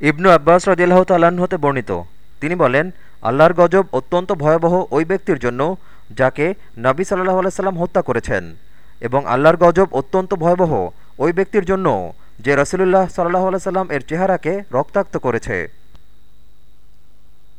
ইবনু আব্বাস রদিল্লাহ তাল্লাহ্ন হতে বর্ণিত। তিনি বলেন, আল্লাহর গজব অত্যন্ত ভয়াবহ ওই ব্যক্তির জন্য যাকে নাবী সাল্লাহ আলাইসাল্লাম হত্যা করেছেন এবং আল্লাহর গজব অত্যন্ত ভয়াবহ ওই ব্যক্তির জন্য যে রসুলুল্লাহ সাল্লাহ আলাইসাল্লাম এর চেহারাকে রক্তাক্ত করেছে।